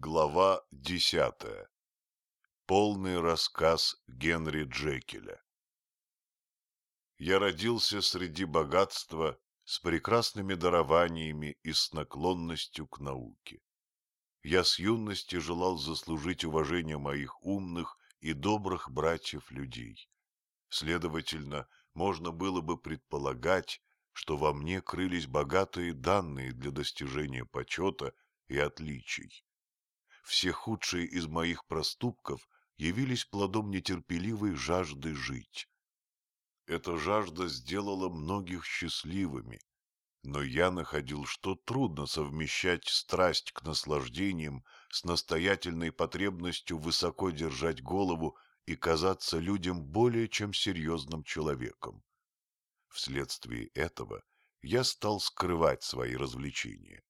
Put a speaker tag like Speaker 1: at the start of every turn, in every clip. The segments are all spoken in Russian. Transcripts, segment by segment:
Speaker 1: Глава десятая. Полный рассказ Генри Джекеля. Я родился среди богатства, с прекрасными дарованиями и с наклонностью к науке. Я с юности желал заслужить уважение моих умных и добрых братьев-людей. Следовательно, можно было бы предполагать, что во мне крылись богатые данные для достижения почета и отличий все худшие из моих проступков явились плодом нетерпеливой жажды жить. Эта жажда сделала многих счастливыми, но я находил, что трудно совмещать страсть к наслаждениям с настоятельной потребностью высоко держать голову и казаться людям более чем серьезным человеком. Вследствие этого я стал скрывать свои развлечения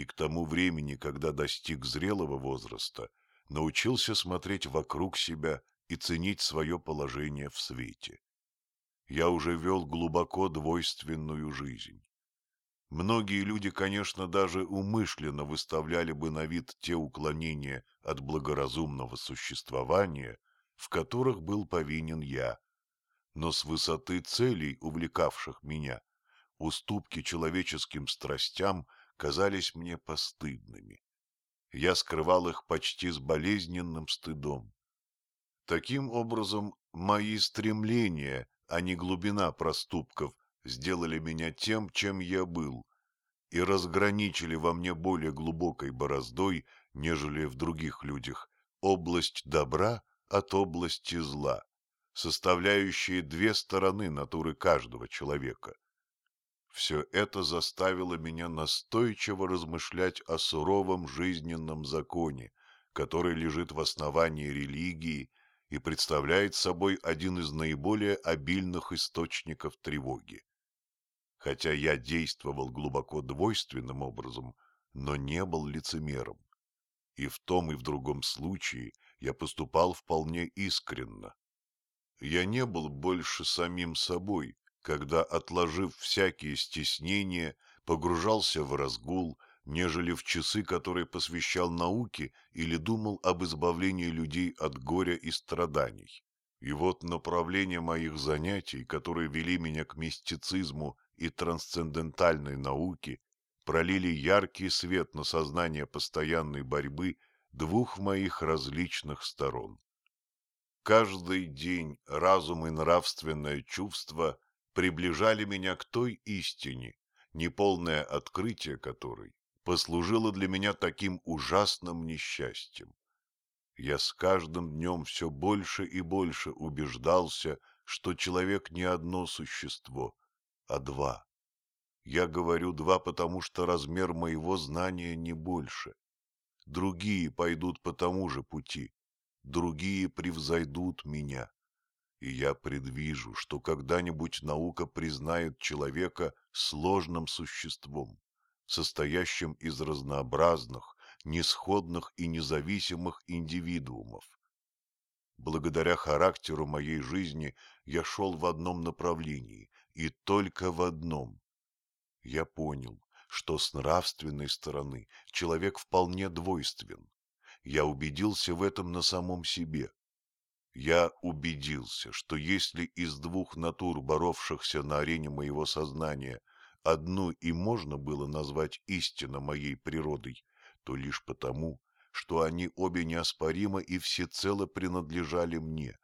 Speaker 1: и к тому времени, когда достиг зрелого возраста, научился смотреть вокруг себя и ценить свое положение в свете. Я уже вел глубоко двойственную жизнь. Многие люди, конечно, даже умышленно выставляли бы на вид те уклонения от благоразумного существования, в которых был повинен я. Но с высоты целей, увлекавших меня, уступки человеческим страстям – казались мне постыдными. Я скрывал их почти с болезненным стыдом. Таким образом, мои стремления, а не глубина проступков, сделали меня тем, чем я был, и разграничили во мне более глубокой бороздой, нежели в других людях, область добра от области зла, составляющие две стороны натуры каждого человека. Все это заставило меня настойчиво размышлять о суровом жизненном законе, который лежит в основании религии и представляет собой один из наиболее обильных источников тревоги. Хотя я действовал глубоко двойственным образом, но не был лицемером. И в том и в другом случае я поступал вполне искренно. Я не был больше самим собой, когда, отложив всякие стеснения, погружался в разгул, нежели в часы, которые посвящал науке или думал об избавлении людей от горя и страданий. И вот направление моих занятий, которые вели меня к мистицизму и трансцендентальной науке, пролили яркий свет на сознание постоянной борьбы двух моих различных сторон. Каждый день разум и нравственное чувство приближали меня к той истине, неполное открытие которой послужило для меня таким ужасным несчастьем. Я с каждым днем все больше и больше убеждался, что человек не одно существо, а два. Я говорю два, потому что размер моего знания не больше. Другие пойдут по тому же пути, другие превзойдут меня и я предвижу, что когда-нибудь наука признает человека сложным существом, состоящим из разнообразных, несходных и независимых индивидуумов. Благодаря характеру моей жизни я шел в одном направлении, и только в одном. Я понял, что с нравственной стороны человек вполне двойствен. Я убедился в этом на самом себе, я убедился, что если из двух натур, боровшихся на арене моего сознания, одну и можно было назвать истинно моей природой, то лишь потому, что они обе неоспоримо и всецело принадлежали мне.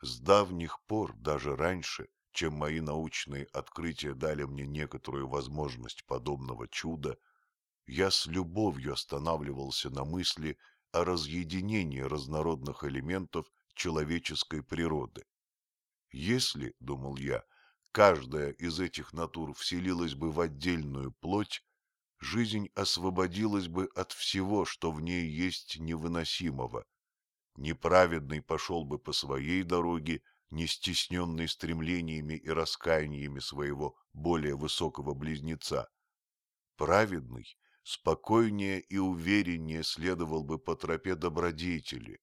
Speaker 1: С давних пор, даже раньше, чем мои научные открытия дали мне некоторую возможность подобного чуда, я с любовью останавливался на мысли о разъединении разнородных элементов человеческой природы. Если, думал я, каждая из этих натур вселилась бы в отдельную плоть, жизнь освободилась бы от всего, что в ней есть невыносимого. Неправедный пошел бы по своей дороге, не стесненный стремлениями и раскаяниями своего более высокого близнеца. Праведный спокойнее и увереннее следовал бы по тропе добродетели,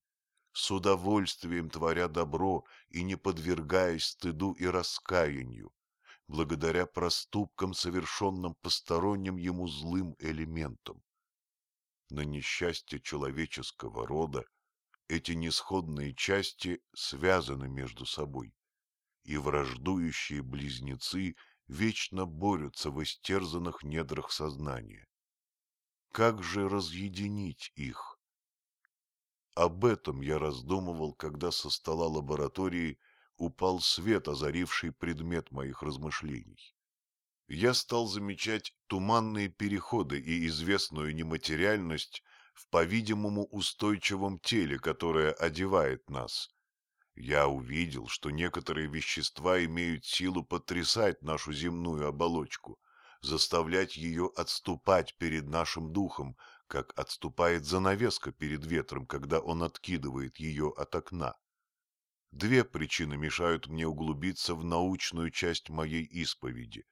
Speaker 1: с удовольствием творя добро и не подвергаясь стыду и раскаянию, благодаря проступкам, совершенным посторонним ему злым элементам. на несчастье человеческого рода, эти несходные части связаны между собой, и враждующие близнецы вечно борются в истерзанных недрах сознания. Как же разъединить их? Об этом я раздумывал, когда со стола лаборатории упал свет, озаривший предмет моих размышлений. Я стал замечать туманные переходы и известную нематериальность в, по-видимому, устойчивом теле, которое одевает нас. Я увидел, что некоторые вещества имеют силу потрясать нашу земную оболочку, заставлять ее отступать перед нашим духом, как отступает занавеска перед ветром, когда он откидывает ее от окна. Две причины мешают мне углубиться в научную часть моей исповеди.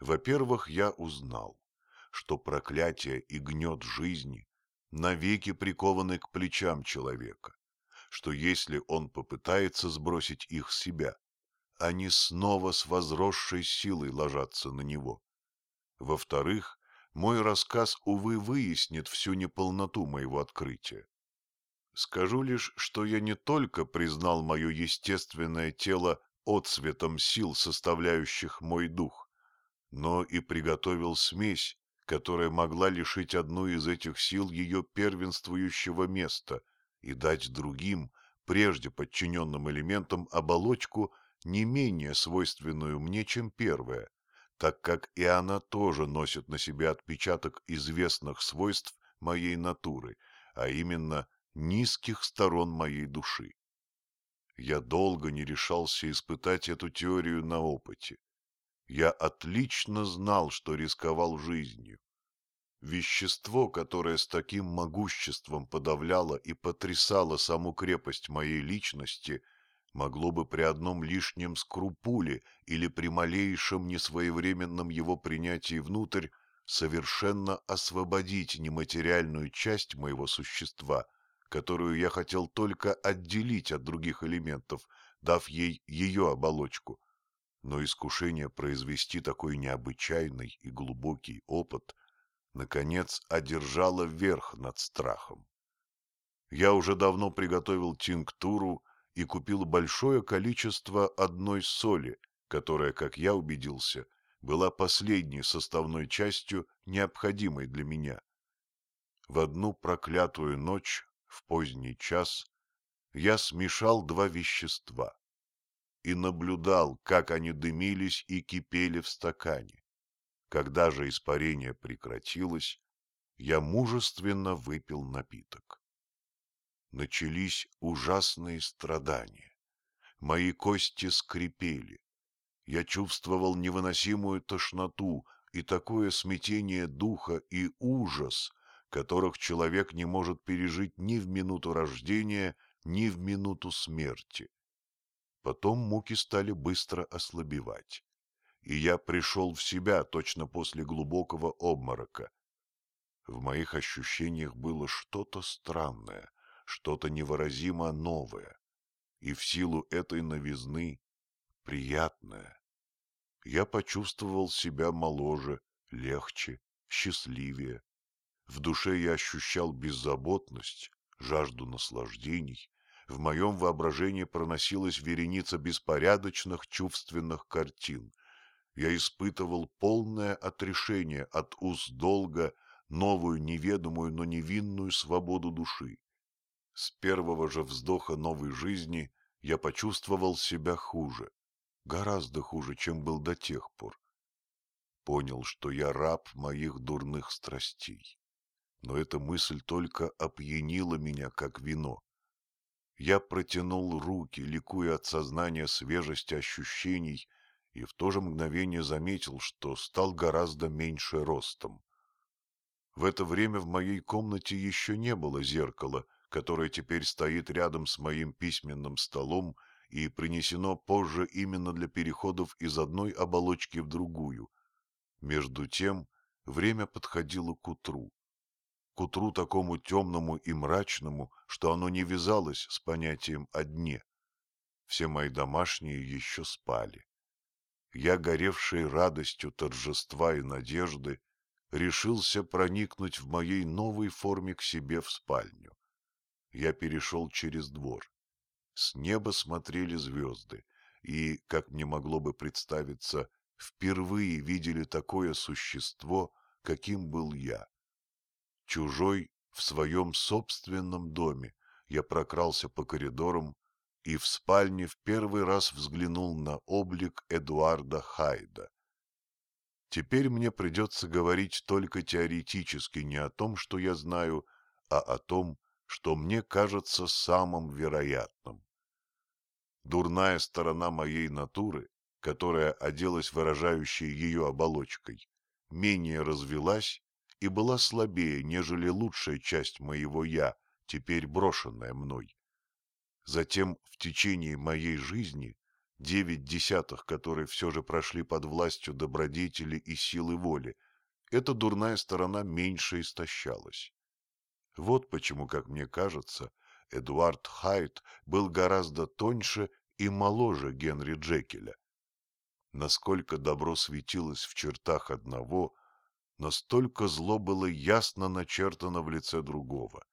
Speaker 1: Во-первых, я узнал, что проклятие и гнет жизни навеки прикованы к плечам человека, что если он попытается сбросить их с себя, они снова с возросшей силой ложатся на него. Во-вторых, мой рассказ, увы, выяснит всю неполноту моего открытия. Скажу лишь, что я не только признал мое естественное тело отцветом сил, составляющих мой дух, но и приготовил смесь, которая могла лишить одну из этих сил ее первенствующего места и дать другим, прежде подчиненным элементам, оболочку, не менее свойственную мне, чем первая, так как и она тоже носит на себе отпечаток известных свойств моей натуры, а именно низких сторон моей души. Я долго не решался испытать эту теорию на опыте. Я отлично знал, что рисковал жизнью. Вещество, которое с таким могуществом подавляло и потрясало саму крепость моей личности – могло бы при одном лишнем скрупуле или при малейшем несвоевременном его принятии внутрь совершенно освободить нематериальную часть моего существа, которую я хотел только отделить от других элементов, дав ей ее оболочку. Но искушение произвести такой необычайный и глубокий опыт, наконец, одержало верх над страхом. Я уже давно приготовил тинктуру и купил большое количество одной соли, которая, как я убедился, была последней составной частью, необходимой для меня. В одну проклятую ночь, в поздний час, я смешал два вещества и наблюдал, как они дымились и кипели в стакане. Когда же испарение прекратилось, я мужественно выпил напиток начались ужасные страдания. Мои кости скрипели. Я чувствовал невыносимую тошноту и такое смятение духа и ужас, которых человек не может пережить ни в минуту рождения, ни в минуту смерти. Потом муки стали быстро ослабевать, и я пришел в себя точно после глубокого обморока. В моих ощущениях было что-то странное, что-то невыразимо новое, и в силу этой новизны приятное. Я почувствовал себя моложе, легче, счастливее. В душе я ощущал беззаботность, жажду наслаждений. В моем воображении проносилась вереница беспорядочных чувственных картин. Я испытывал полное отрешение от уз долга, новую неведомую, но невинную свободу души. С первого же вздоха новой жизни я почувствовал себя хуже, гораздо хуже, чем был до тех пор. Понял, что я раб моих дурных страстей. Но эта мысль только опьянила меня, как вино. Я протянул руки, ликуя от сознания свежести ощущений, и в то же мгновение заметил, что стал гораздо меньше ростом. В это время в моей комнате еще не было зеркала, которое теперь стоит рядом с моим письменным столом и принесено позже именно для переходов из одной оболочки в другую. Между тем время подходило к утру. К утру такому темному и мрачному, что оно не вязалось с понятием о дне. Все мои домашние еще спали. Я, горевший радостью торжества и надежды, решился проникнуть в моей новой форме к себе в спальню. Я перешел через двор. С неба смотрели звезды, и, как мне могло бы представиться, впервые видели такое существо, каким был я. Чужой в своем собственном доме я прокрался по коридорам и в спальне в первый раз взглянул на облик Эдуарда Хайда. Теперь мне придется говорить только теоретически не о том, что я знаю, а о том, что мне кажется самым вероятным. Дурная сторона моей натуры, которая оделась выражающей ее оболочкой, менее развелась и была слабее, нежели лучшая часть моего «я», теперь брошенная мной. Затем в течение моей жизни девять десятых, которые все же прошли под властью добродетели и силы воли, эта дурная сторона меньше истощалась. Вот почему, как мне кажется, Эдуард Хайт был гораздо тоньше и моложе Генри Джекеля. Насколько добро светилось в чертах одного, настолько зло было ясно начертано в лице другого.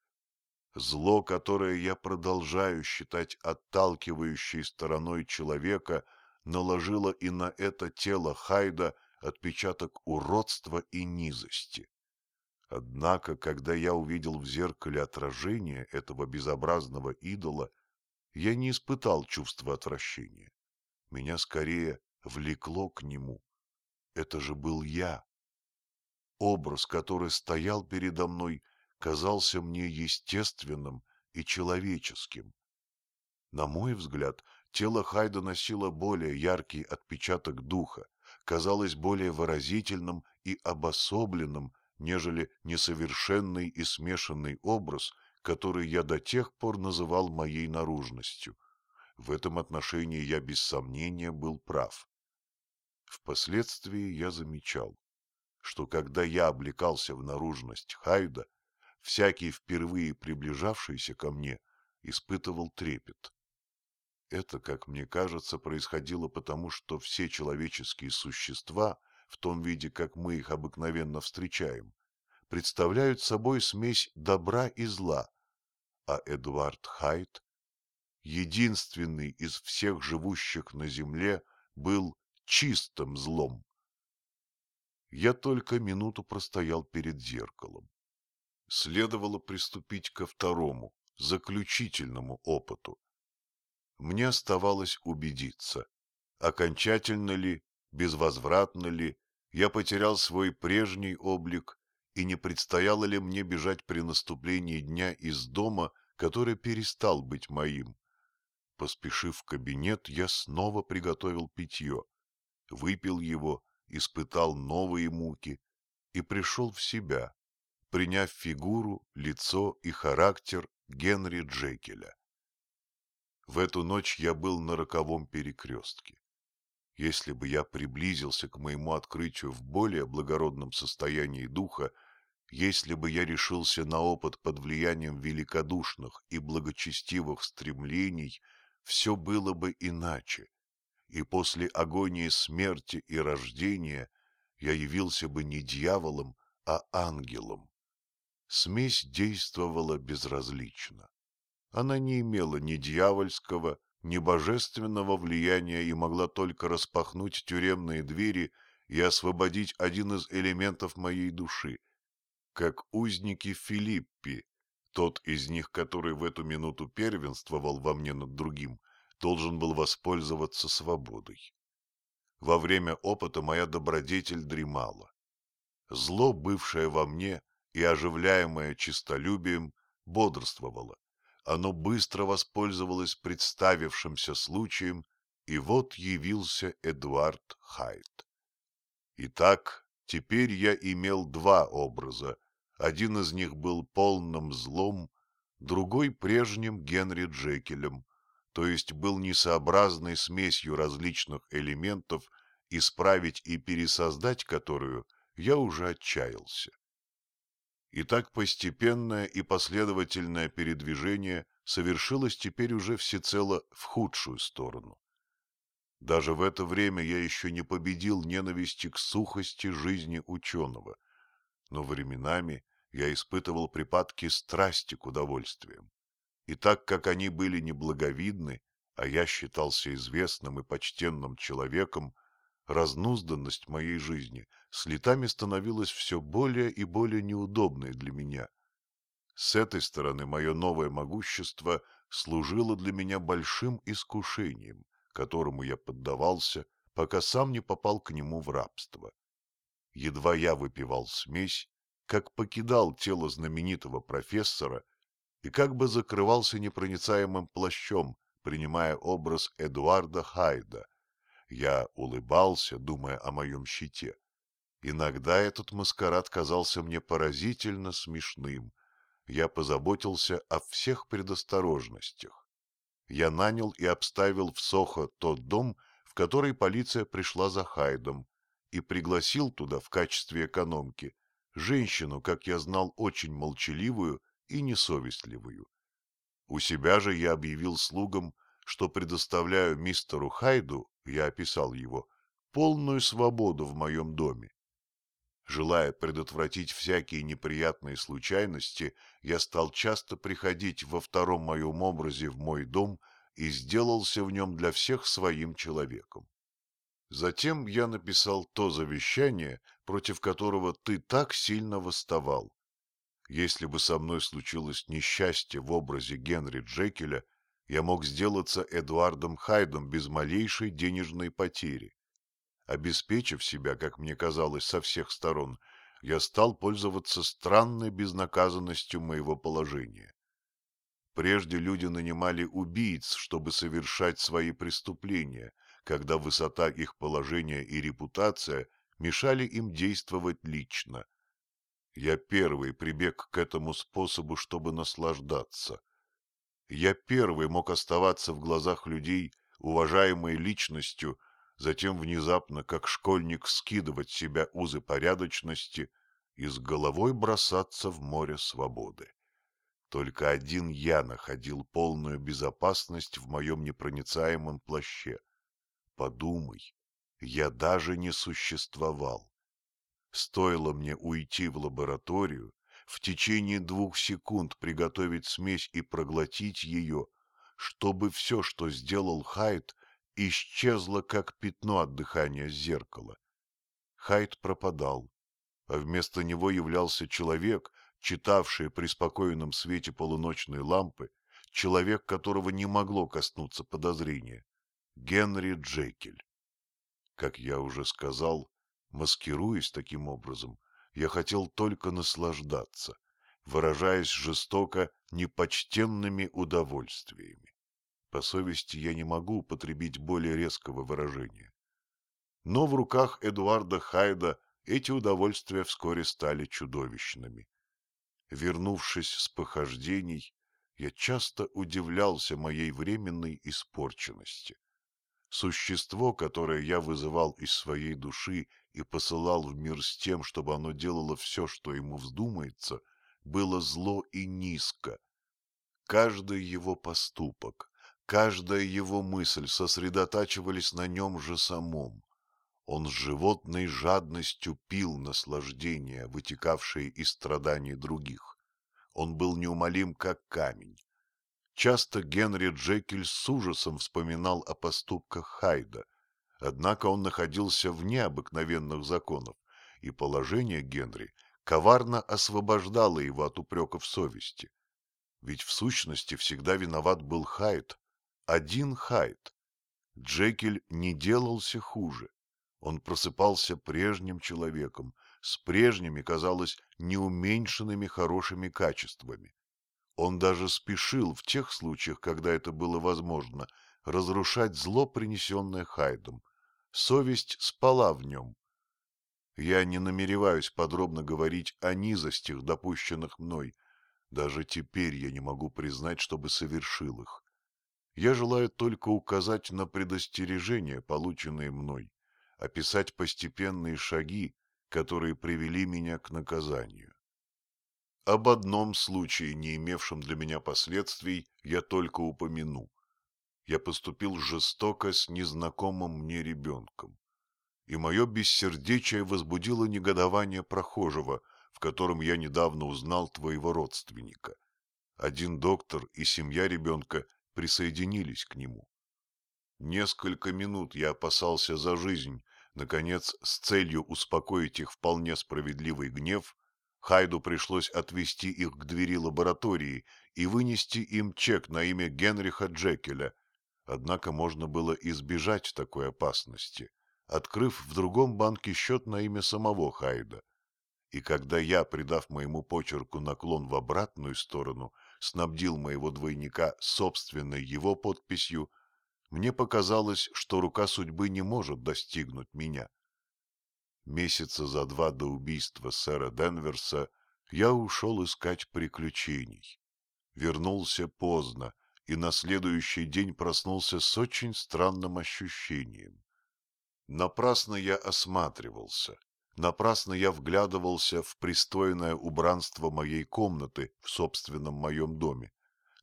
Speaker 1: Зло, которое я продолжаю считать отталкивающей стороной человека, наложило и на это тело Хайда отпечаток уродства и низости. Однако, когда я увидел в зеркале отражение этого безобразного идола, я не испытал чувства отвращения. Меня скорее влекло к нему. Это же был я. Образ, который стоял передо мной, казался мне естественным и человеческим. На мой взгляд, тело Хайда носило более яркий отпечаток духа, казалось более выразительным и обособленным, нежели несовершенный и смешанный образ, который я до тех пор называл моей наружностью. В этом отношении я без сомнения был прав. Впоследствии я замечал, что когда я облекался в наружность Хайда, всякий впервые приближавшийся ко мне испытывал трепет. Это, как мне кажется, происходило потому, что все человеческие существа, в том виде, как мы их обыкновенно встречаем, представляют собой смесь добра и зла, а Эдуард Хайт, единственный из всех живущих на земле, был чистым злом. Я только минуту простоял перед зеркалом следовало приступить ко второму, заключительному опыту. Мне оставалось убедиться, окончательно ли, безвозвратно ли я потерял свой прежний облик и не предстояло ли мне бежать при наступлении дня из дома, который перестал быть моим. Поспешив в кабинет, я снова приготовил питье, выпил его, испытал новые муки и пришел в себя, приняв фигуру, лицо и характер Генри Джекеля. В эту ночь я был на роковом перекрестке. Если бы я приблизился к моему открытию в более благородном состоянии духа, если бы я решился на опыт под влиянием великодушных и благочестивых стремлений, все было бы иначе, и после агонии смерти и рождения я явился бы не дьяволом, а ангелом смесь действовала безразлично. Она не имела ни дьявольского, ни божественного влияния и могла только распахнуть тюремные двери и освободить один из элементов моей души, как узники Филиппи, тот из них, который в эту минуту первенствовал во мне над другим, должен был воспользоваться свободой. Во время опыта моя добродетель дремала. Зло, бывшее во мне, и, оживляемое честолюбием, бодрствовало. Оно быстро воспользовалось представившимся случаем, и вот явился Эдуард Хайт. Итак, теперь я имел два образа. Один из них был полным злом, другой — прежним Генри Джекелем, то есть был несообразной смесью различных элементов, исправить и пересоздать которую я уже отчаялся. И так постепенное и последовательное передвижение совершилось теперь уже всецело в худшую сторону. Даже в это время я еще не победил ненависти к сухости жизни ученого. но временами я испытывал припадки страсти к удовольствиям. И так как они были неблаговидны, а я считался известным и почтенным человеком, разнузданность моей жизни с летами становилась все более и более неудобной для меня. С этой стороны мое новое могущество служило для меня большим искушением, которому я поддавался, пока сам не попал к нему в рабство. Едва я выпивал смесь, как покидал тело знаменитого профессора и как бы закрывался непроницаемым плащом, принимая образ Эдуарда Хайда. Я улыбался, думая о моем щите. Иногда этот маскарад казался мне поразительно смешным. Я позаботился о всех предосторожностях. Я нанял и обставил в Сохо тот дом, в который полиция пришла за Хайдом, и пригласил туда в качестве экономки женщину, как я знал, очень молчаливую и несовестливую. У себя же я объявил слугам, что предоставляю мистеру Хайду, я описал его, полную свободу в моем доме. Желая предотвратить всякие неприятные случайности, я стал часто приходить во втором моем образе в мой дом и сделался в нем для всех своим человеком. Затем я написал то завещание, против которого ты так сильно восставал. Если бы со мной случилось несчастье в образе Генри Джекеля, я мог сделаться Эдуардом Хайдом без малейшей денежной потери. Обеспечив себя, как мне казалось, со всех сторон, я стал пользоваться странной безнаказанностью моего положения. Прежде люди нанимали убийц, чтобы совершать свои преступления, когда высота их положения и репутация мешали им действовать лично. Я первый прибег к этому способу, чтобы наслаждаться. Я первый мог оставаться в глазах людей уважаемой личностью, затем внезапно, как школьник, скидывать себя узы порядочности и с головой бросаться в море свободы. Только один я находил полную безопасность в моем непроницаемом плаще. Подумай, я даже не существовал. Стоило мне уйти в лабораторию, в течение двух секунд приготовить смесь и проглотить ее, чтобы все, что сделал Хайт, исчезло, как пятно от дыхания зеркала. Хайт пропадал, а вместо него являлся человек, читавший при спокойном свете полуночной лампы, человек, которого не могло коснуться подозрения, Генри Джекель. Как я уже сказал, маскируясь таким образом, я хотел только наслаждаться, выражаясь жестоко непочтенными удовольствиями. По совести я не могу употребить более резкого выражения. Но в руках Эдуарда Хайда эти удовольствия вскоре стали чудовищными. Вернувшись с похождений, я часто удивлялся моей временной испорченности. Существо, которое я вызывал из своей души и посылал в мир с тем, чтобы оно делало все, что ему вздумается, было зло и низко. Каждый его поступок, каждая его мысль сосредотачивались на нем же самом. Он с животной жадностью пил наслаждения, вытекавшие из страданий других. Он был неумолим, как камень. Часто Генри Джекель с ужасом вспоминал о поступках Хайда. Однако он находился вне обыкновенных законов, и положение Генри коварно освобождало его от упреков совести. Ведь в сущности всегда виноват был Хайд, один Хайд. Джекель не делался хуже. Он просыпался прежним человеком, с прежними, казалось, неуменьшенными хорошими качествами. Он даже спешил в тех случаях, когда это было возможно, разрушать зло, принесенное Хайдом. Совесть спала в нем. Я не намереваюсь подробно говорить о низостях, допущенных мной. Даже теперь я не могу признать, чтобы совершил их. Я желаю только указать на предостережения, полученные мной описать постепенные шаги, которые привели меня к наказанию. Об одном случае, не имевшем для меня последствий, я только упомяну. Я поступил жестоко с незнакомым мне ребенком, и мое бессердечие возбудило негодование прохожего, в котором я недавно узнал твоего родственника. Один доктор и семья ребенка присоединились к нему. Несколько минут я опасался за жизнь. Наконец, с целью успокоить их вполне справедливый гнев, Хайду пришлось отвести их к двери лаборатории и вынести им чек на имя Генриха Джекеля. Однако можно было избежать такой опасности, открыв в другом банке счет на имя самого Хайда. И когда я, придав моему почерку наклон в обратную сторону, снабдил моего двойника собственной его подписью, мне показалось, что рука судьбы не может достигнуть меня. Месяца за два до убийства сэра Денверса я ушел искать приключений. Вернулся поздно и на следующий день проснулся с очень странным ощущением. Напрасно я осматривался, напрасно я вглядывался в пристойное убранство моей комнаты в собственном моем доме.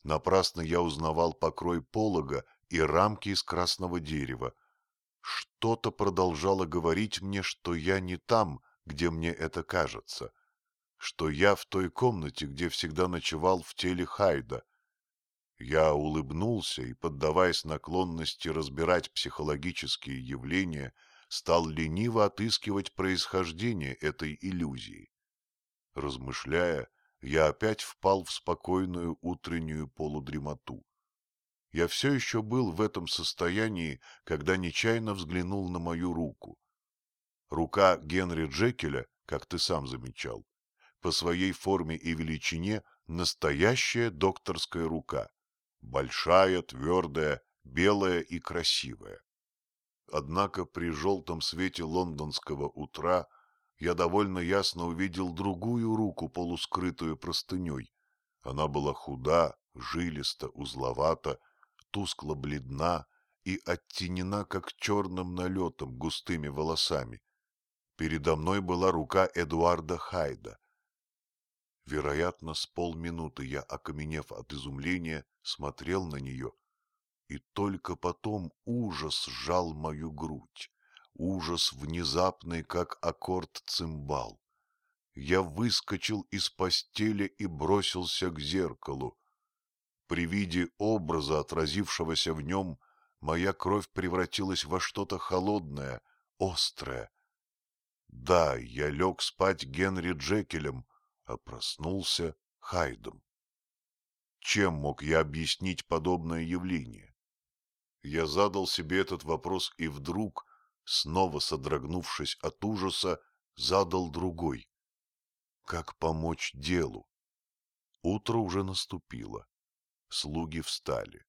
Speaker 1: Напрасно я узнавал покрой полога и рамки из красного дерева. Что-то продолжало говорить мне, что я не там, где мне это кажется, что я в той комнате, где всегда ночевал в теле Хайда. Я улыбнулся и, поддаваясь наклонности разбирать психологические явления, стал лениво отыскивать происхождение этой иллюзии. Размышляя, я опять впал в спокойную утреннюю полудремоту. Я все еще был в этом состоянии, когда нечаянно взглянул на мою руку. Рука Генри Джекеля, как ты сам замечал, по своей форме и величине настоящая докторская рука. Большая, твердая, белая и красивая. Однако при желтом свете лондонского утра я довольно ясно увидел другую руку, полускрытую простыней. Она была худа, жилиста, узловата, тускло бледна и оттенена, как черным налетом, густыми волосами. Передо мной была рука Эдуарда Хайда. Вероятно, с полминуты я, окаменев от изумления, смотрел на нее, и только потом ужас сжал мою грудь, ужас внезапный, как аккорд цимбал. Я выскочил из постели и бросился к зеркалу. При виде образа, отразившегося в нем, моя кровь превратилась во что-то холодное, острое. Да, я лег спать Генри Джекелем, а проснулся Хайдом. Чем мог я объяснить подобное явление? Я задал себе этот вопрос и вдруг, снова содрогнувшись от ужаса, задал другой. Как помочь делу? Утро уже наступило. Слуги встали.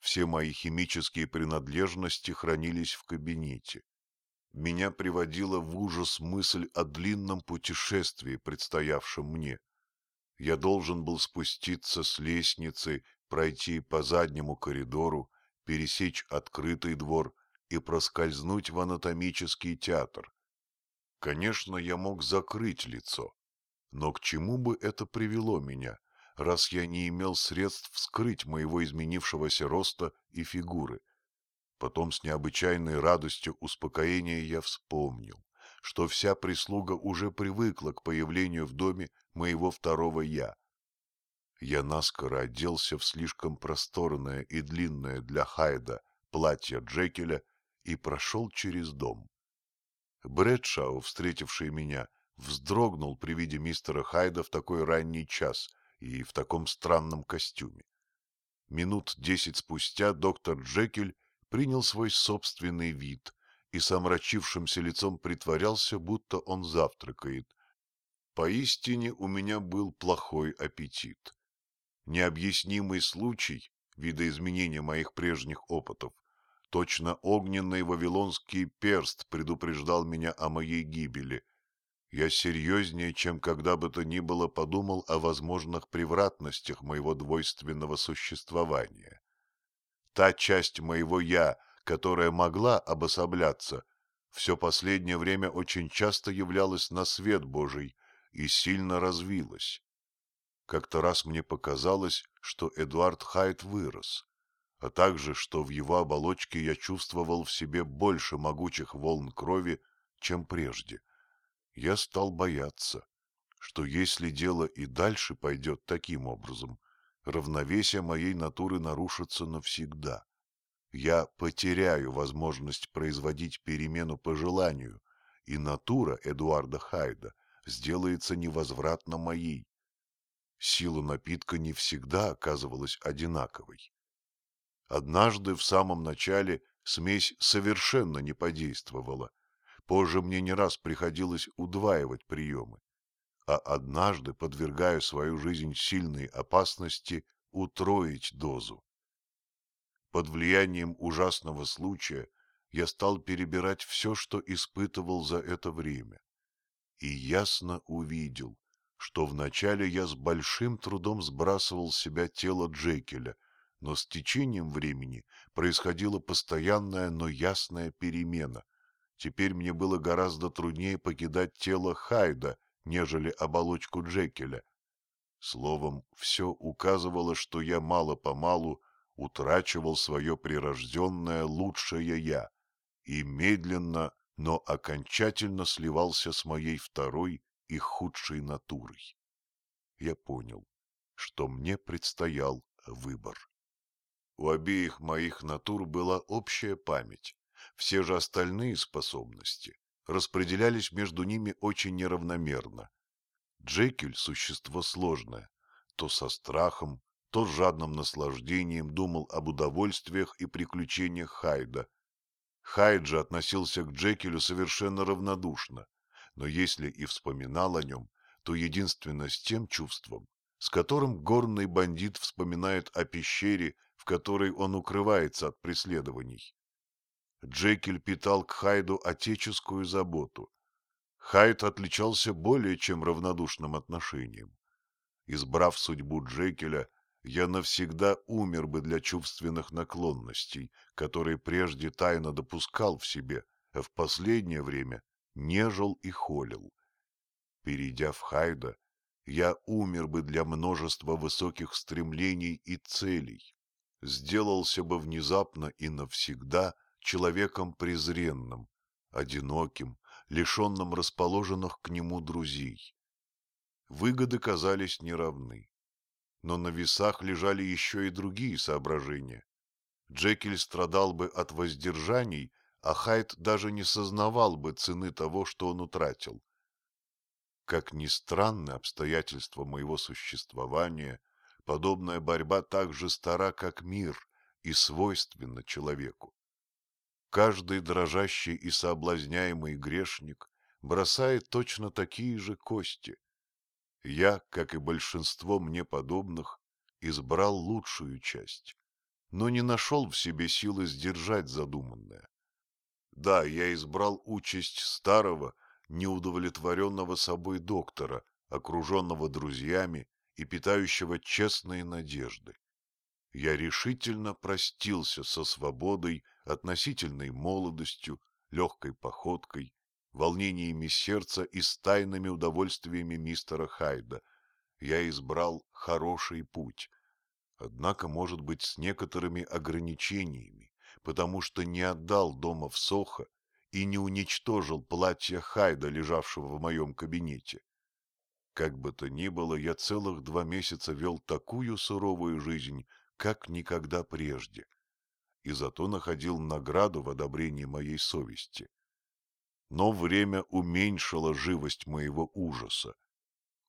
Speaker 1: Все мои химические принадлежности хранились в кабинете. Меня приводила в ужас мысль о длинном путешествии, предстоявшем мне. Я должен был спуститься с лестницы, пройти по заднему коридору, пересечь открытый двор и проскользнуть в анатомический театр. Конечно, я мог закрыть лицо, но к чему бы это привело меня? Раз я не имел средств скрыть моего изменившегося роста и фигуры. Потом с необычайной радостью успокоения я вспомнил, что вся прислуга уже привыкла к появлению в доме моего второго «я». Я наскоро оделся в слишком просторное и длинное для Хайда платье Джекеля и прошел через дом. Брэдшау, встретивший меня, вздрогнул при виде мистера Хайда в такой ранний час и в таком странном костюме. Минут десять спустя доктор Джекель принял свой собственный вид и с омрачившимся лицом притворялся, будто он завтракает. Поистине у меня был плохой аппетит. Необъяснимый случай, видоизменения моих прежних опытов, точно огненный вавилонский перст предупреждал меня о моей гибели — я серьезнее, чем когда бы то ни было, подумал о возможных превратностях моего двойственного существования. Та часть моего «я», которая могла обособляться, все последнее время очень часто являлась на свет Божий и сильно развилась. Как-то раз мне показалось, что Эдуард Хайт вырос, а также, что в его оболочке я чувствовал в себе больше могучих волн крови, чем прежде. Я стал бояться. что если дело и дальше пойдет таким образом, равновесие моей натуры нарушится навсегда. Я потеряю возможность производить перемену по желанию, и натура Эдуарда Хайда сделается невозвратно моей. Сила напитка не всегда оказывалась одинаковой. Однажды в самом начале смесь совершенно не подействовала. Позже мне не раз приходилось удваивать приемы. А однажды, подвергая свою жизнь сильной опасности, утроить дозу. Под влиянием ужасного случая я стал перебирать все, что испытывал за это время. И ясно увидел, что вначале я с большим трудом сбрасывал с себя тело Джекеля, но с течением времени происходила постоянная, но ясная перемена. Теперь мне было гораздо труднее покидать тело Хайда, нежели оболочку Джекеля. Словом, все указывало, что я мало-помалу утрачивал свое прирожденное лучшее «я» и медленно, но окончательно сливался с моей второй и худшей натурой. Я понял, что мне предстоял выбор. У обеих моих натур была общая память, все же остальные способности распределялись между ними очень неравномерно. Джекиль – существо сложное, то со страхом, то с жадным наслаждением думал об удовольствиях и приключениях Хайда. Хайд же относился к Джекилю совершенно равнодушно, но если и вспоминал о нем, то единственно с тем чувством, с которым горный бандит вспоминает о пещере, в которой он укрывается от преследований. Джекиль питал к Хайду отеческую заботу. Хайд отличался более чем равнодушным отношением. Избрав судьбу Джекиля, я навсегда умер бы для чувственных наклонностей, которые прежде тайно допускал в себе, а в последнее время нежил и холил. Перейдя в Хайда, я умер бы для множества высоких стремлений и целей, сделался бы внезапно и навсегда человеком презренным, одиноким, лишенным расположенных к нему друзей. Выгоды казались неравны но на весах лежали еще и другие соображения. Джекиль страдал бы от воздержаний, а Хайт даже не сознавал бы цены того, что он утратил. Как ни странны обстоятельства моего существования, подобная борьба так же стара, как мир, и свойственна человеку. Каждый дрожащий и соблазняемый грешник бросает точно такие же кости — я, как и большинство мне подобных, избрал лучшую часть, но не нашел в себе силы сдержать задуманное. Да, я избрал участь старого, неудовлетворенного собой доктора, окруженного друзьями и питающего честные надежды. Я решительно простился со свободой, относительной молодостью, легкой походкой волнениями сердца и с тайными удовольствиями мистера Хайда. Я избрал хороший путь, однако, может быть, с некоторыми ограничениями, потому что не отдал дома в Сохо и не уничтожил платье Хайда, лежавшего в моем кабинете. Как бы то ни было, я целых два месяца вел такую суровую жизнь, как никогда прежде, и зато находил награду в одобрении моей совести. Но время уменьшило живость моего ужаса.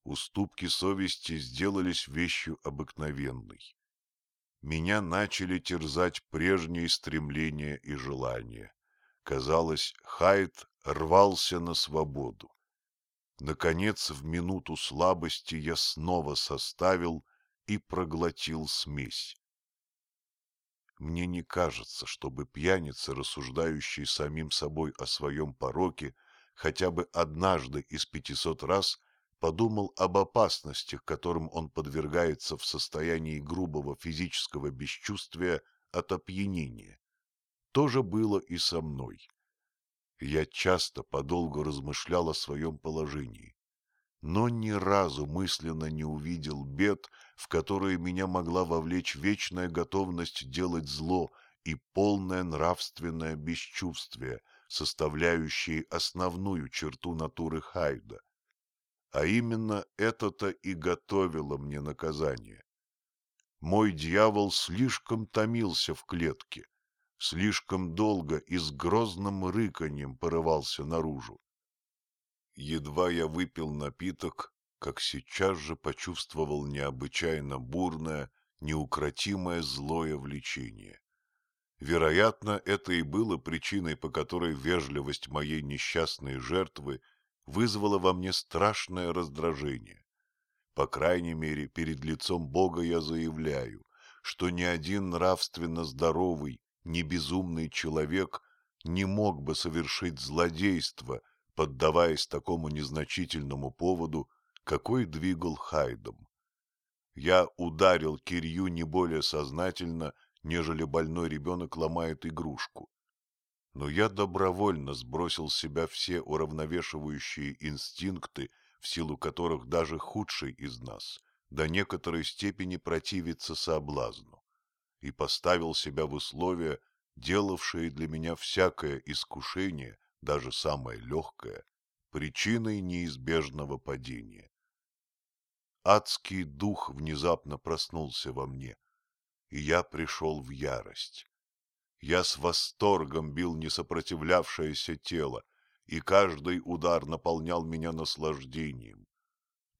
Speaker 1: Уступки совести сделались вещью обыкновенной. Меня начали терзать прежние стремления и желания. Казалось, Хайд рвался на свободу. Наконец, в минуту слабости я снова составил и проглотил смесь. Мне не кажется, чтобы пьяница, рассуждающий самим собой о своем пороке, хотя бы однажды из пятисот раз подумал об опасностях, которым он подвергается в состоянии грубого физического бесчувствия от опьянения. То же было и со мной. Я часто подолгу размышлял о своем положении но ни разу мысленно не увидел бед, в которые меня могла вовлечь вечная готовность делать зло и полное нравственное бесчувствие, составляющие основную черту натуры Хайда. а именно это-то и готовило мне наказание. Мой дьявол слишком томился в клетке, слишком долго и с грозным рыканьем порывался наружу. Едва я выпил напиток, как сейчас же почувствовал необычайно бурное, неукротимое злое влечение. Вероятно, это и было причиной, по которой вежливость моей несчастной жертвы вызвала во мне страшное раздражение. По крайней мере, перед лицом Бога я заявляю, что ни один нравственно здоровый, ни безумный человек не мог бы совершить злодейство, поддаваясь такому незначительному поводу, какой двигал Хайдом. Я ударил Кирью не более сознательно, нежели больной ребенок ломает игрушку. Но я добровольно сбросил с себя все уравновешивающие инстинкты, в силу которых даже худший из нас до некоторой степени противится соблазну, и поставил себя в условия, делавшие для меня всякое искушение, даже самое легкое, причиной неизбежного падения. Адский дух внезапно проснулся во мне, и я пришел в ярость. Я с восторгом бил несопротивлявшееся тело, и каждый удар наполнял меня наслаждением.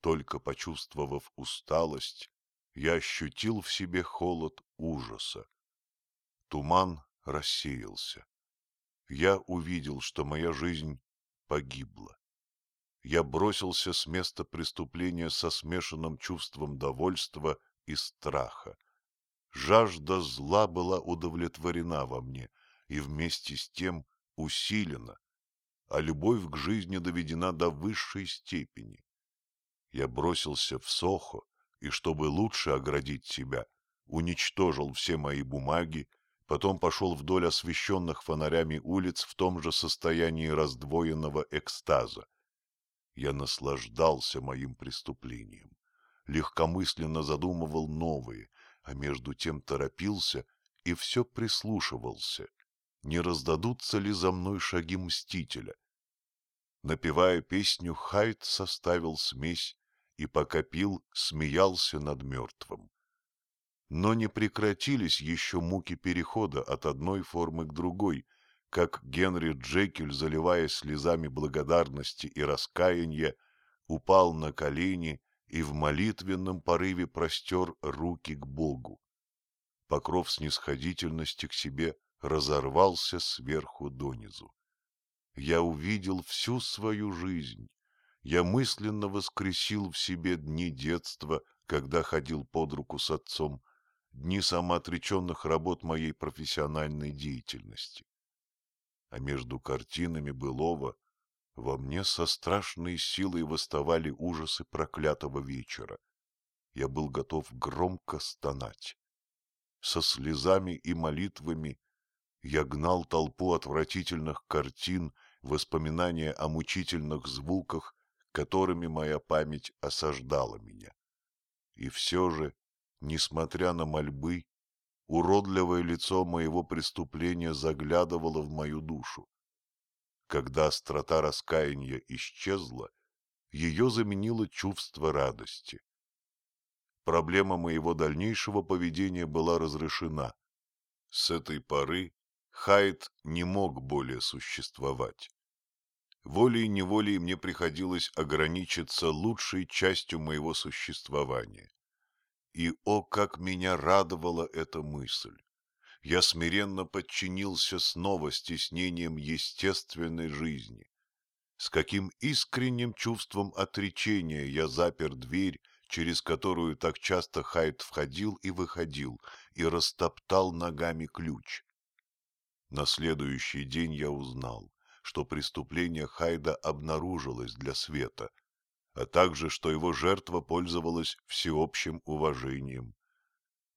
Speaker 1: Только почувствовав усталость, я ощутил в себе холод ужаса. Туман рассеялся. Я увидел, что моя жизнь погибла. Я бросился с места преступления со смешанным чувством довольства и страха. Жажда зла была удовлетворена во мне и вместе с тем усилена, а любовь к жизни доведена до высшей степени. Я бросился в Сохо и, чтобы лучше оградить себя, уничтожил все мои бумаги, потом пошел вдоль освещенных фонарями улиц в том же состоянии раздвоенного экстаза. Я наслаждался моим преступлением, легкомысленно задумывал новые, а между тем торопился и все прислушивался, не раздадутся ли за мной шаги мстителя. Напевая песню, Хайт составил смесь и, пока пил, смеялся над мертвым. Но не прекратились еще муки перехода от одной формы к другой, как Генри Джекель, заливаясь слезами благодарности и раскаяния, упал на колени и в молитвенном порыве простер руки к Богу. Покров снисходительности к себе разорвался сверху донизу. Я увидел всю свою жизнь. Я мысленно воскресил в себе дни детства, когда ходил под руку с отцом, дни самоотреченных работ моей профессиональной деятельности. А между картинами былого во мне со страшной силой восставали ужасы проклятого вечера. Я был готов громко стонать. Со слезами и молитвами я гнал толпу отвратительных картин, воспоминания о мучительных звуках, которыми моя память осаждала меня. И все же, несмотря на мольбы, уродливое лицо моего преступления заглядывало в мою душу. Когда острота раскаяния исчезла, ее заменило чувство радости. Проблема моего дальнейшего поведения была разрешена. С этой поры Хайд не мог более существовать. Волей-неволей мне приходилось ограничиться лучшей частью моего существования. И, о, как меня радовала эта мысль! Я смиренно подчинился снова стеснением естественной жизни. С каким искренним чувством отречения я запер дверь, через которую так часто Хайд входил и выходил, и растоптал ногами ключ. На следующий день я узнал, что преступление Хайда обнаружилось для света, а также, что его жертва пользовалась всеобщим уважением.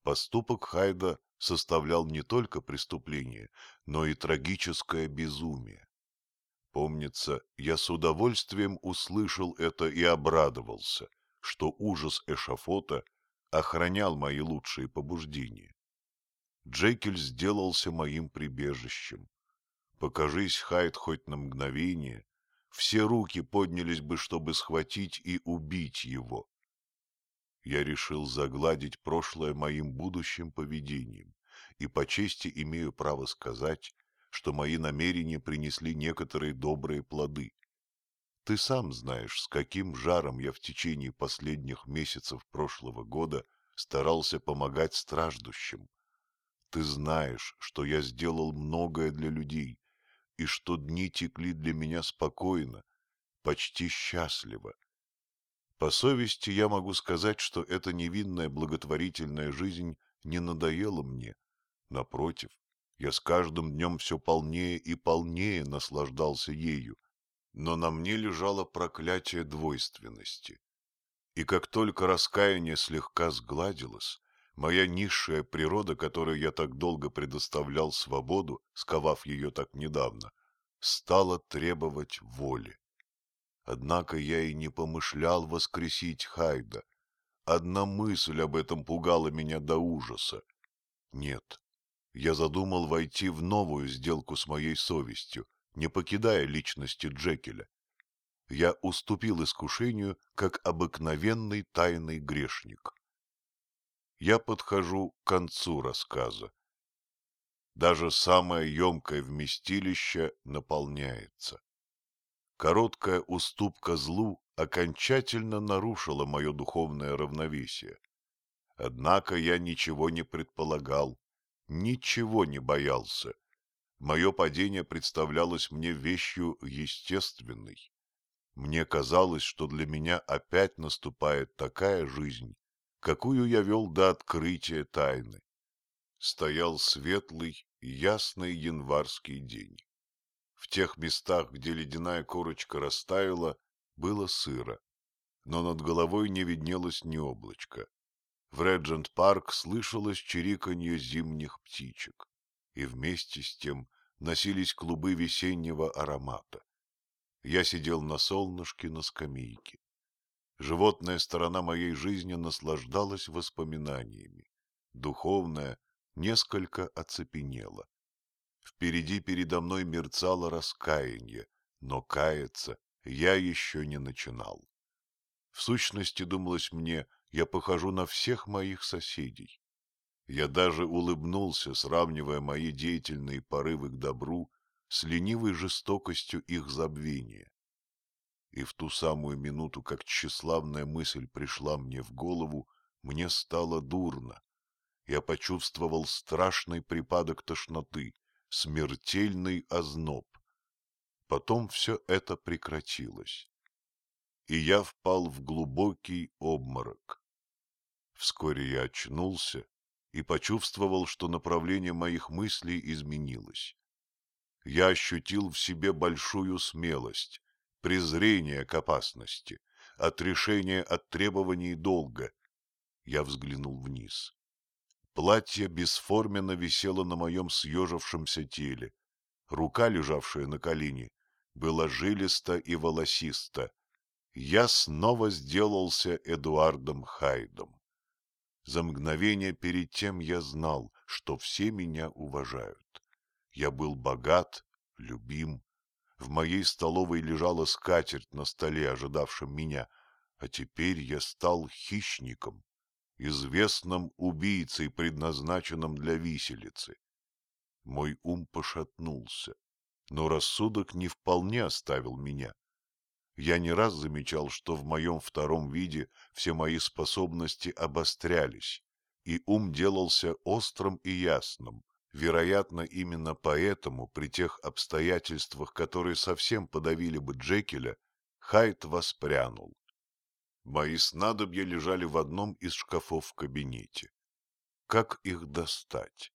Speaker 1: Поступок Хайда составлял не только преступление, но и трагическое безумие. Помнится, я с удовольствием услышал это и обрадовался, что ужас эшафота охранял мои лучшие побуждения. Джекель сделался моим прибежищем. Покажись Хайд хоть на мгновение, все руки поднялись бы, чтобы схватить и убить его. Я решил загладить прошлое моим будущим поведением, и по чести имею право сказать, что мои намерения принесли некоторые добрые плоды. Ты сам знаешь, с каким жаром я в течение последних месяцев прошлого года старался помогать страждущим. Ты знаешь, что я сделал многое для людей, и что дни текли для меня спокойно, почти счастливо. По совести я могу сказать, что эта невинная благотворительная жизнь не надоела мне. Напротив, я с каждым днем все полнее и полнее наслаждался ею но на мне лежало проклятие двойственности. И как только раскаяние слегка сгладилось, моя низшая природа, которой я так долго предоставлял свободу, сковав ее так недавно, стала требовать воли. Однако я и не помышлял воскресить Хайда. Одна мысль об этом пугала меня до ужаса. Нет, я задумал войти в новую сделку с моей совестью, не покидая личности Джекеля. Я уступил искушению, как обыкновенный тайный грешник. Я подхожу к концу рассказа. Даже самое емкое вместилище наполняется. Короткая уступка злу окончательно нарушила мое духовное равновесие. Однако я ничего не предполагал, ничего не боялся Мое падение представлялось мне вещью естественной. Мне казалось, что для меня опять наступает такая жизнь, какую я вел до открытия тайны. Стоял светлый, ясный январский день. В тех местах, где ледяная корочка растаяла, было сыро, но над головой не виднелось ни облачка. В Реджент-парк слышалось чириканье зимних птичек, и вместе с тем носились клубы весеннего аромата. Я сидел на солнышке на скамейке. Животная сторона моей жизни наслаждалась воспоминаниями. Духовная несколько оцепенела. Впереди передо мной мерцало раскаяние, но каяться я еще не начинал. В сущности, думалось мне, я похожу на всех моих соседей. Я даже улыбнулся, сравнивая мои деятельные порывы к добру с ленивой жестокостью их забвения. И в ту самую минуту, как тщеславная мысль пришла мне в голову, мне стало дурно. Я почувствовал страшный припадок тошноты, смертельный озноб. Потом все это прекратилось, и я впал в глубокий обморок. Вскоре я очнулся и почувствовал, что направление моих мыслей изменилось. Я ощутил в себе большую смелость, презрение к опасности, отрешение от требований долга. Я взглянул вниз. Платье бесформенно висело на моем съежившемся теле. Рука, лежавшая на колени, была жилиста и волосиста. Я снова сделался Эдуардом Хайдом. За мгновение перед тем я знал, что все меня уважают. Я был богат, любим. В моей столовой лежала скатерть на столе, ожидавшем меня, а теперь я стал хищником, известным убийцей, предназначенным для виселицы. Мой ум пошатнулся, но рассудок не вполне оставил меня. Я не раз замечал, что в моем втором виде все мои способности обострялись, и ум делался острым и ясным. Вероятно, именно поэтому при тех обстоятельствах, которые совсем подавили бы Джекеля, Хайт воспрянул. Мои снадобья лежали в одном из шкафов в кабинете. Как их достать?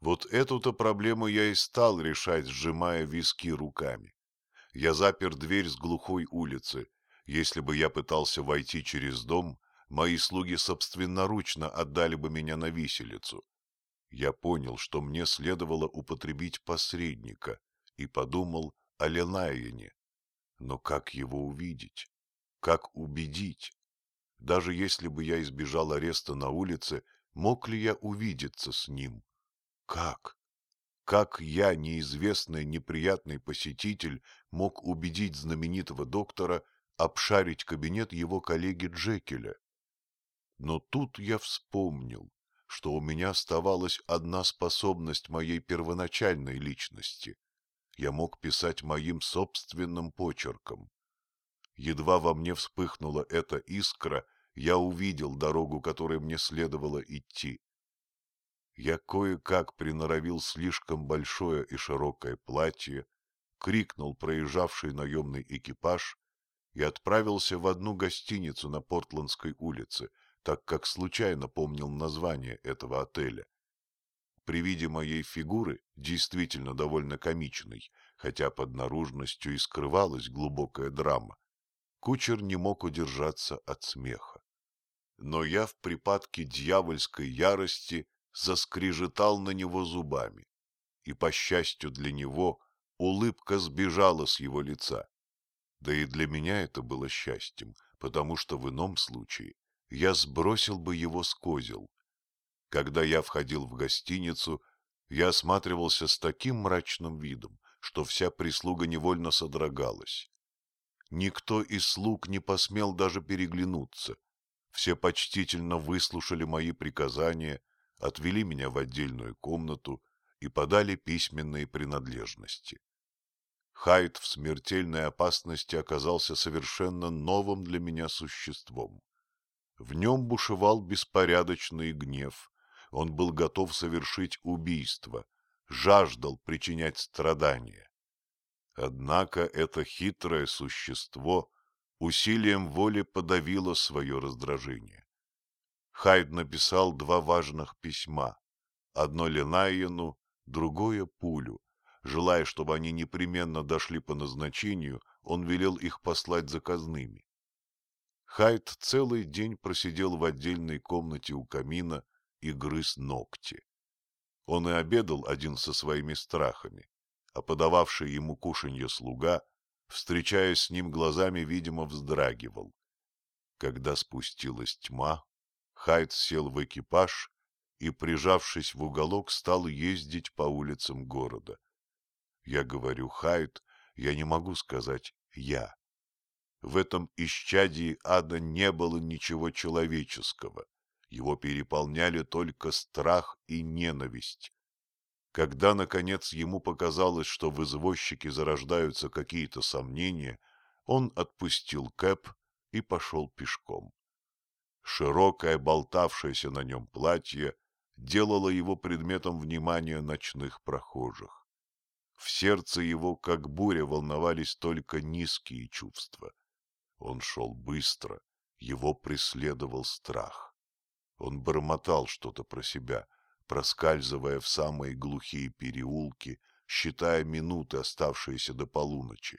Speaker 1: Вот эту-то проблему я и стал решать, сжимая виски руками. Я запер дверь с глухой улицы. Если бы я пытался войти через дом, мои слуги собственноручно отдали бы меня на виселицу. Я понял, что мне следовало употребить посредника, и подумал о Ленайене. Но как его увидеть? Как убедить? Даже если бы я избежал ареста на улице, мог ли я увидеться с ним? Как? Как я, неизвестный неприятный посетитель, мог убедить знаменитого доктора обшарить кабинет его коллеги Джекеля? Но тут я вспомнил, что у меня оставалась одна способность моей первоначальной личности. Я мог писать моим собственным почерком. Едва во мне вспыхнула эта искра, я увидел дорогу, которой мне следовало идти. Я кое-как приноровил слишком большое и широкое платье, крикнул проезжавший наемный экипаж и отправился в одну гостиницу на Портландской улице, так как случайно помнил название этого отеля. При виде моей фигуры, действительно довольно комичной, хотя под наружностью и скрывалась глубокая драма, кучер не мог удержаться от смеха. Но я в припадке дьявольской ярости заскрежетал на него зубами, и, по счастью для него, улыбка сбежала с его лица. Да и для меня это было счастьем, потому что в ином случае я сбросил бы его с козел. Когда я входил в гостиницу, я осматривался с таким мрачным видом, что вся прислуга невольно содрогалась. Никто из слуг не посмел даже переглянуться. Все почтительно выслушали мои приказания, отвели меня в отдельную комнату и подали письменные принадлежности. Хайд в смертельной опасности оказался совершенно новым для меня существом. В нем бушевал беспорядочный гнев, он был готов совершить убийство, жаждал причинять страдания. Однако это хитрое существо усилием воли подавило свое раздражение. Хайд написал два важных письма, одно Ленайену, другое Пулю. Желая, чтобы они непременно дошли по назначению, он велел их послать заказными. Хайд целый день просидел в отдельной комнате у камина и грыз ногти. Он и обедал один со своими страхами, а подававший ему кушанье слуга, встречаясь с ним глазами, видимо, вздрагивал. Когда спустилась тьма, Хайд сел в экипаж и, прижавшись в уголок, стал ездить по улицам города. Я говорю «Хайд», я не могу сказать «я». В этом исчадии ада не было ничего человеческого. Его переполняли только страх и ненависть. Когда, наконец, ему показалось, что в извозчике зарождаются какие-то сомнения, он отпустил кэп и пошел пешком. Широкое болтавшееся на нем платье делало его предметом внимания ночных прохожих. В сердце его, как буря, волновались только низкие чувства. Он шел быстро, его преследовал страх. Он бормотал что-то про себя, проскальзывая в самые глухие переулки, считая минуты, оставшиеся до полуночи.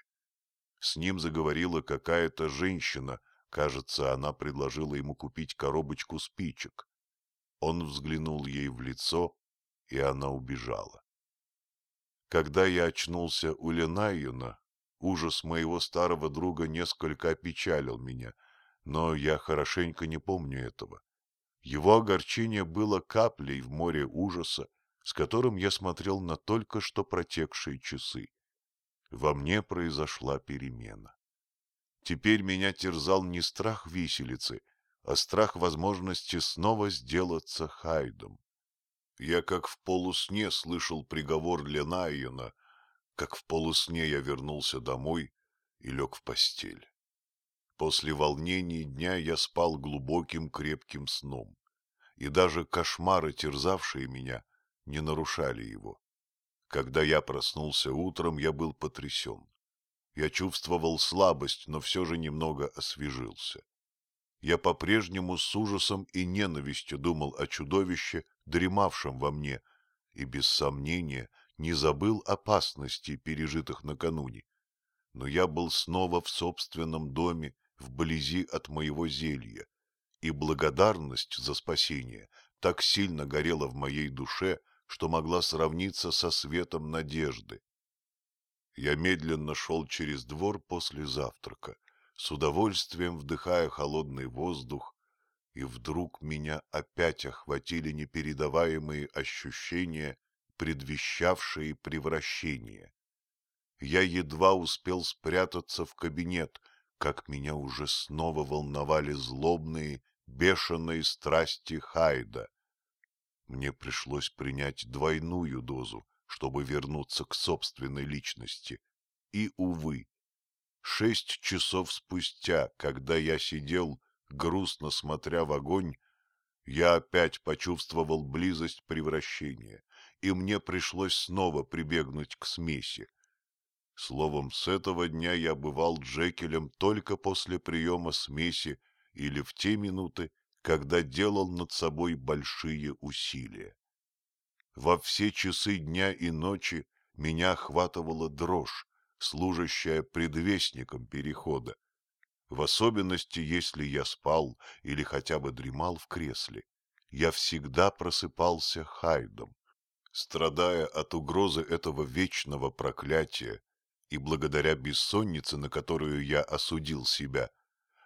Speaker 1: С ним заговорила какая-то женщина, кажется, она предложила ему купить коробочку спичек. Он взглянул ей в лицо, и она убежала. Когда я очнулся у Ленайюна, ужас моего старого друга несколько опечалил меня, но я хорошенько не помню этого. Его огорчение было каплей в море ужаса, с которым я смотрел на только что протекшие часы. Во мне произошла перемена. Теперь меня терзал не страх виселицы, а страх возможности снова сделаться Хайдом. Я как в полусне слышал приговор Ленайена, как в полусне я вернулся домой и лег в постель. После волнений дня я спал глубоким крепким сном, и даже кошмары, терзавшие меня, не нарушали его. Когда я проснулся утром, я был потрясен. Я чувствовал слабость, но все же немного освежился. Я по-прежнему с ужасом и ненавистью думал о чудовище, дремавшем во мне, и без сомнения не забыл опасностей, пережитых накануне. Но я был снова в собственном доме вблизи от моего зелья, и благодарность за спасение так сильно горела в моей душе, что могла сравниться со светом надежды. Я медленно шел через двор после завтрака, с удовольствием вдыхая холодный воздух, и вдруг меня опять охватили непередаваемые ощущения предвещавшие превращение. Я едва успел спрятаться в кабинет, как меня уже снова волновали злобные, бешеные страсти Хайда. Мне пришлось принять двойную дозу, чтобы вернуться к собственной личности. И, увы, шесть часов спустя, когда я сидел, грустно смотря в огонь, я опять почувствовал близость превращения, и мне пришлось снова прибегнуть к смеси. Словом, с этого дня я бывал Джекелем только после приема смеси или в те минуты, когда делал над собой большие усилия. Во все часы дня и ночи меня охватывала дрожь, служащая предвестником перехода в особенности, если я спал или хотя бы дремал в кресле. Я всегда просыпался хайдом, страдая от угрозы этого вечного проклятия, и благодаря бессоннице, на которую я осудил себя,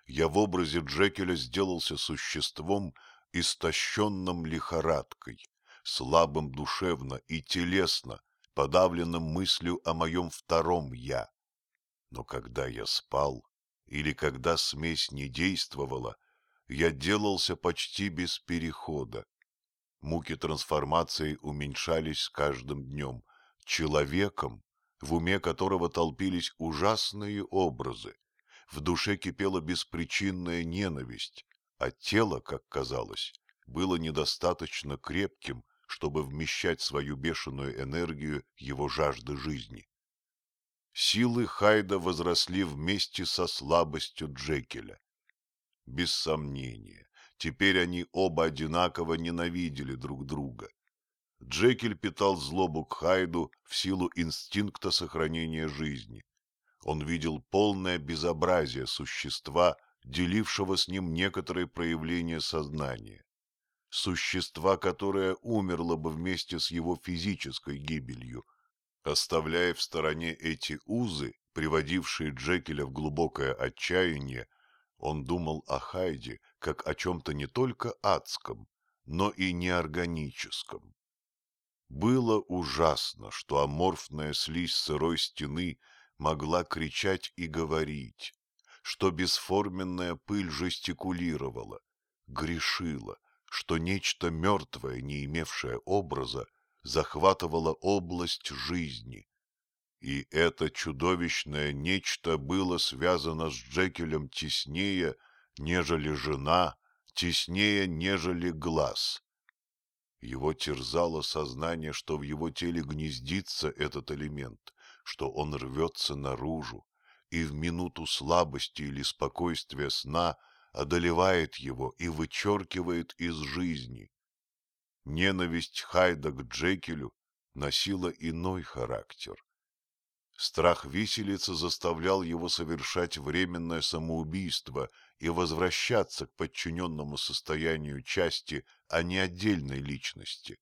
Speaker 1: я в образе Джекеля сделался существом, истощенным лихорадкой, слабым душевно и телесно, подавленным мыслью о моем втором «я». Но когда я спал, или когда смесь не действовала, я делался почти без перехода. Муки трансформации уменьшались с каждым днем. Человеком, в уме которого толпились ужасные образы, в душе кипела беспричинная ненависть, а тело, как казалось, было недостаточно крепким, чтобы вмещать свою бешеную энергию его жажды жизни. Силы Хайда возросли вместе со слабостью Джекеля. Без сомнения, теперь они оба одинаково ненавидели друг друга. Джекель питал злобу к Хайду в силу инстинкта сохранения жизни. Он видел полное безобразие существа, делившего с ним некоторые проявления сознания. Существа, которое умерло бы вместе с его физической гибелью – Оставляя в стороне эти узы, приводившие Джекеля в глубокое отчаяние, он думал о Хайде как о чем-то не только адском, но и неорганическом. Было ужасно, что аморфная слизь сырой стены могла кричать и говорить, что бесформенная пыль жестикулировала, грешила, что нечто мертвое, не имевшее образа, захватывала область жизни. И это чудовищное нечто было связано с Джекелем теснее, нежели жена, теснее, нежели глаз. Его терзало сознание, что в его теле гнездится этот элемент, что он рвется наружу, и в минуту слабости или спокойствия сна одолевает его и вычеркивает из жизни. Ненависть Хайда к Джекелю носила иной характер. Страх виселицы заставлял его совершать временное самоубийство и возвращаться к подчиненному состоянию части, а не отдельной личности.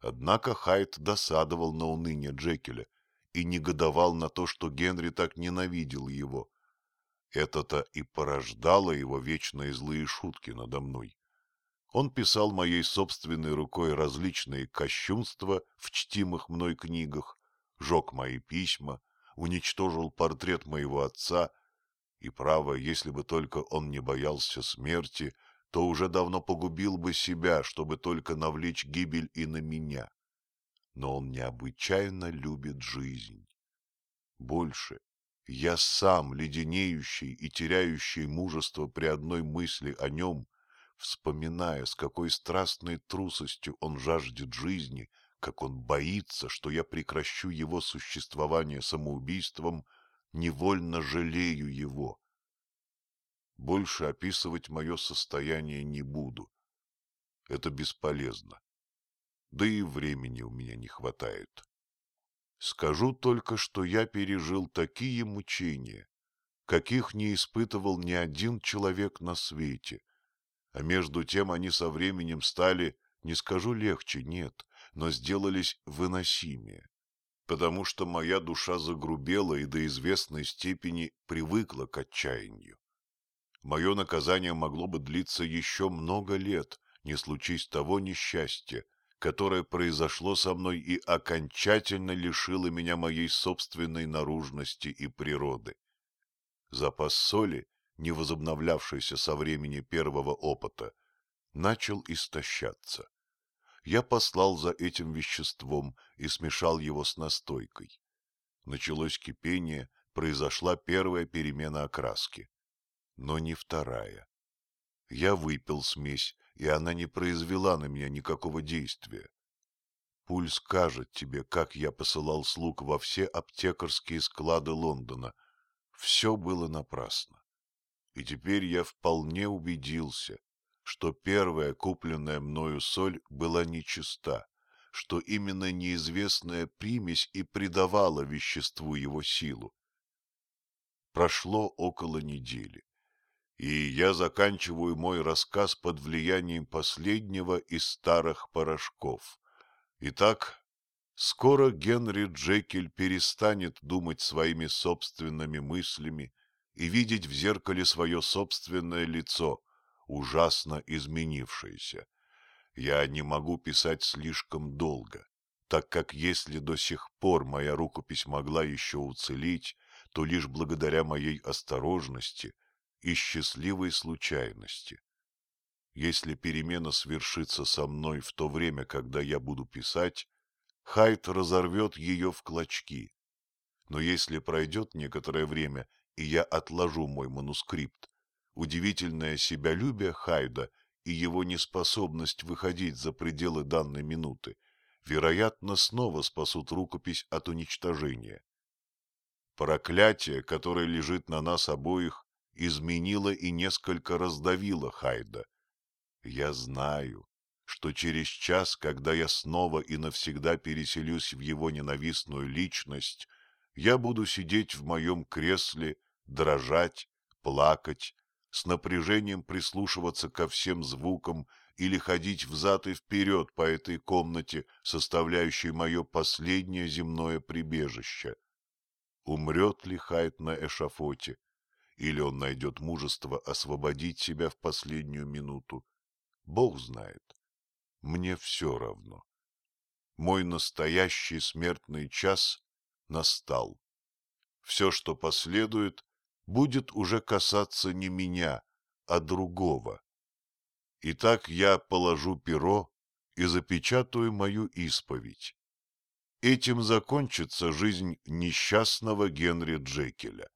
Speaker 1: Однако Хайд досадовал на уныние Джекеля и негодовал на то, что Генри так ненавидел его. Это-то и порождало его вечные злые шутки надо мной. Он писал моей собственной рукой различные кощунства в чтимых мной книгах, жег мои письма, уничтожил портрет моего отца, и, право, если бы только он не боялся смерти, то уже давно погубил бы себя, чтобы только навлечь гибель и на меня. Но он необычайно любит жизнь. Больше, я сам, леденеющий и теряющий мужество при одной мысли о нем, вспоминая, с какой страстной трусостью он жаждет жизни, как он боится, что я прекращу его существование самоубийством, невольно жалею его. Больше описывать мое состояние не буду. Это бесполезно. Да и времени у меня не хватает. Скажу только, что я пережил такие мучения, каких не испытывал ни один человек на свете, а между тем они со временем стали, не скажу легче, нет, но сделались выносимее, потому что моя душа загрубела и до известной степени привыкла к отчаянию. Мое наказание могло бы длиться еще много лет, не случись того несчастья, которое произошло со мной и окончательно лишило меня моей собственной наружности и природы. Запас соли, не возобновлявшийся со времени первого опыта, начал истощаться. Я послал за этим веществом и смешал его с настойкой. Началось кипение, произошла первая перемена окраски, но не вторая. Я выпил смесь, и она не произвела на меня никакого действия. Пульс скажет тебе, как я посылал слуг во все аптекарские склады Лондона. Все было напрасно. И теперь я вполне убедился, что первая купленная мною соль была нечиста, что именно неизвестная примесь и придавала веществу его силу. Прошло около недели и я заканчиваю мой рассказ под влиянием последнего из старых порошков. Итак, скоро Генри Джекель перестанет думать своими собственными мыслями и видеть в зеркале свое собственное лицо, ужасно изменившееся. Я не могу писать слишком долго, так как если до сих пор моя рукопись могла еще уцелеть, то лишь благодаря моей осторожности – и счастливой случайности. Если перемена свершится со мной в то время, когда я буду писать, Хайт разорвет ее в клочки. Но если пройдет некоторое время, и я отложу мой манускрипт, удивительное себялюбие Хайда и его неспособность выходить за пределы данной минуты, вероятно, снова спасут рукопись от уничтожения. Проклятие, которое лежит на нас обоих, изменила и несколько раздавила Хайда. Я знаю, что через час, когда я снова и навсегда переселюсь в его ненавистную личность, я буду сидеть в моем кресле, дрожать, плакать, с напряжением прислушиваться ко всем звукам или ходить взад и вперед по этой комнате, составляющей мое последнее земное прибежище. Умрет ли Хайд на эшафоте? или он найдет мужество освободить себя в последнюю минуту. Бог знает. Мне все равно. Мой настоящий смертный час настал. Все, что последует, будет уже касаться не меня, а другого. Итак, я положу перо и запечатаю мою исповедь. Этим закончится жизнь несчастного Генри Джекеля.